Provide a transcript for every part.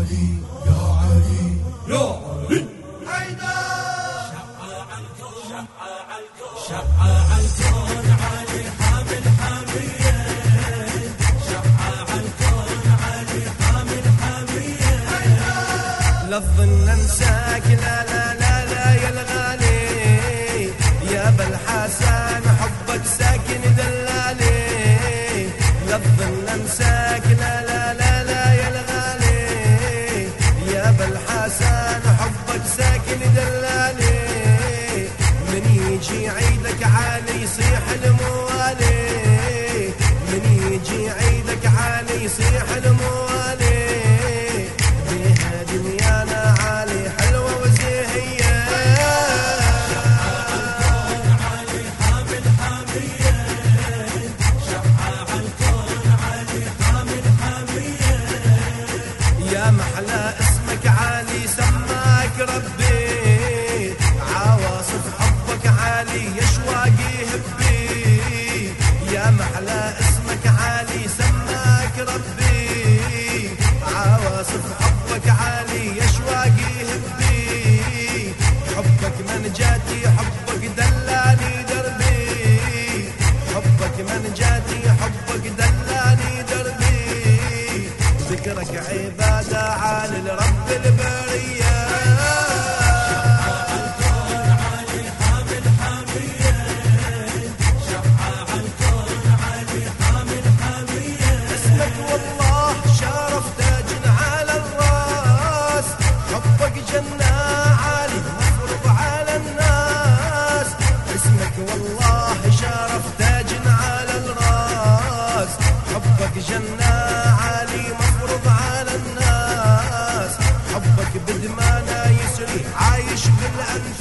علي يا علي. يا علي. شقع الكون علي حامل حامية الكون علي حامل حامية لا تظن انساك لا لا لا لا يا الغالي يا بالحسن حبك ساكن دلالي. لا تظن انساك يصيح الموالي. بيها دنيانا عالي حلوة وزيهية. علي حامل حامية شقع الكون علي حامل حامية يا محلى اسمك عالي سماك ربي. عواصف حبك عالي ذكرك عبادة عالي لرب البرية. والله شرف تاج على الراس. على الناس. اسمك والله شرف تاج عايش بالأنفاس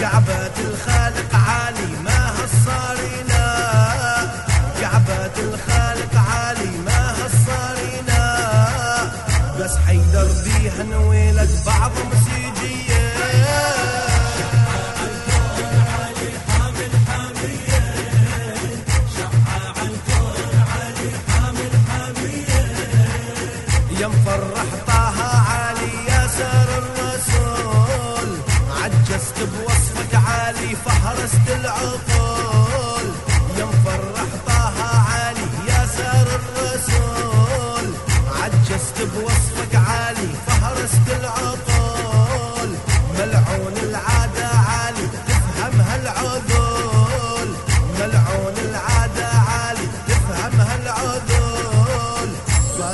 كعبة الخالق عالي ما هالصارينا كعبة الخالق عالي ما هالصارينا بس بعض مسيجية